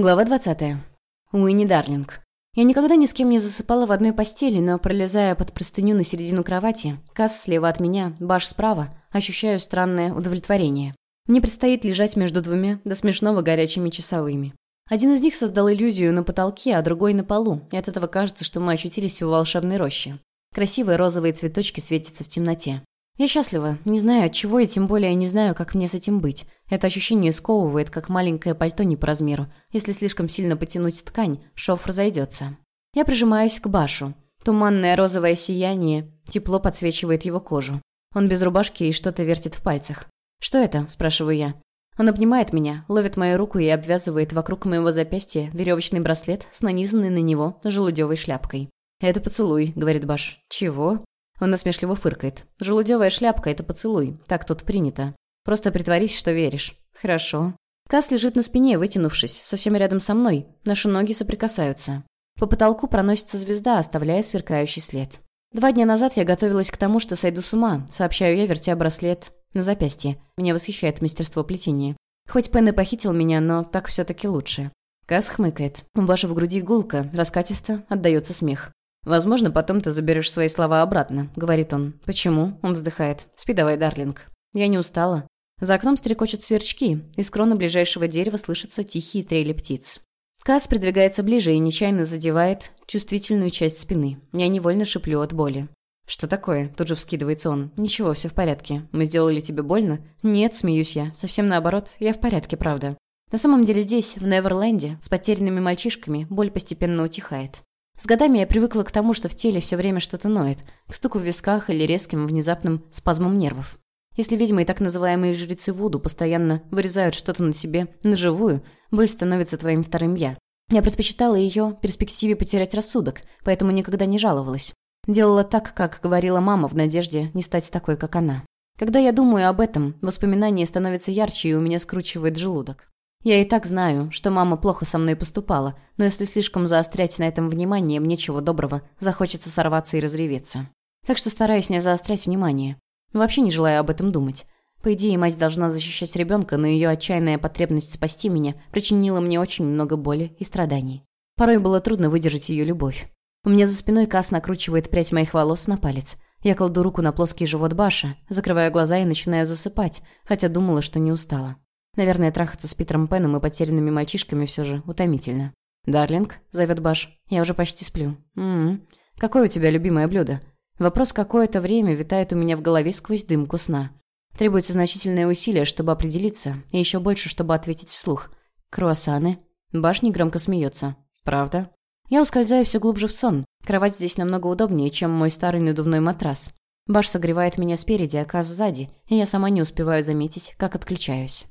Глава 20. Уинни Дарлинг. Я никогда ни с кем не засыпала в одной постели, но, пролезая под простыню на середину кровати, Касс слева от меня, Баш справа, ощущаю странное удовлетворение. Мне предстоит лежать между двумя до смешного горячими часовыми. Один из них создал иллюзию на потолке, а другой на полу, и от этого кажется, что мы очутились в волшебной роще. Красивые розовые цветочки светятся в темноте. Я счастлива, не знаю от чего и тем более не знаю, как мне с этим быть. Это ощущение сковывает, как маленькое пальто не по размеру. Если слишком сильно потянуть ткань, шов разойдется. Я прижимаюсь к Башу. Туманное розовое сияние, тепло подсвечивает его кожу. Он без рубашки и что-то вертит в пальцах. «Что это?» – спрашиваю я. Он обнимает меня, ловит мою руку и обвязывает вокруг моего запястья веревочный браслет с нанизанной на него желудевой шляпкой. «Это поцелуй», — говорит Баш. «Чего?» Он насмешливо фыркает. «Желудевая шляпка — это поцелуй. Так тут принято. Просто притворись, что веришь». «Хорошо». Кас лежит на спине, вытянувшись, совсем рядом со мной. Наши ноги соприкасаются. По потолку проносится звезда, оставляя сверкающий след. Два дня назад я готовилась к тому, что сойду с ума, сообщаю я, вертя браслет на запястье. Меня восхищает мастерство плетения. Хоть Пен и похитил меня, но так все-таки лучше. Кас хмыкает. У Баши в груди гулка, раскатисто, отдается смех. «Возможно, потом ты заберешь свои слова обратно», — говорит он. «Почему?» — он вздыхает. «Спи давай, Дарлинг». «Я не устала». За окном стрекочут сверчки. Из крона ближайшего дерева слышатся тихие трели птиц. Кас придвигается ближе и нечаянно задевает чувствительную часть спины. Я невольно шиплю от боли. «Что такое?» – тут же вскидывается он. «Ничего, все в порядке. Мы сделали тебе больно?» «Нет», – смеюсь я. «Совсем наоборот. Я в порядке, правда». На самом деле здесь, в Неверленде, с потерянными мальчишками, боль постепенно утихает. С годами я привыкла к тому, что в теле все время что-то ноет, к стуку в висках или резким внезапным спазмом нервов. Если ведьмы и так называемые жрецы Вуду постоянно вырезают что-то на себе наживую, боль становится твоим вторым «я». Я предпочитала ее перспективе потерять рассудок, поэтому никогда не жаловалась. Делала так, как говорила мама, в надежде не стать такой, как она. Когда я думаю об этом, воспоминания становятся ярче, и у меня скручивает желудок. Я и так знаю, что мама плохо со мной поступала, но если слишком заострять на этом внимание, мне чего доброго, захочется сорваться и разреветься. Так что стараюсь не заострять внимание. Вообще не желаю об этом думать. По идее, мать должна защищать ребенка, но ее отчаянная потребность спасти меня причинила мне очень много боли и страданий. Порой было трудно выдержать ее любовь. У меня за спиной Кас накручивает прядь моих волос на палец. Я кладу руку на плоский живот Баша, закрываю глаза и начинаю засыпать, хотя думала, что не устала. Наверное, трахаться с Питером Пеном и потерянными мальчишками все же утомительно. «Дарлинг», — зовет Баш, — «я уже почти сплю». «М-м-м. Какое у тебя любимое блюдо?» Вопрос какое-то время витает у меня в голове сквозь дымку сна. Требуется значительное усилие, чтобы определиться, и еще больше, чтобы ответить вслух. «Круассаны?» Баш негромко смеется. «Правда?» Я ускользаю все глубже в сон. Кровать здесь намного удобнее, чем мой старый надувной матрас. Баш согревает меня спереди, а Каз сзади, и я сама не успеваю заметить, как отключаюсь.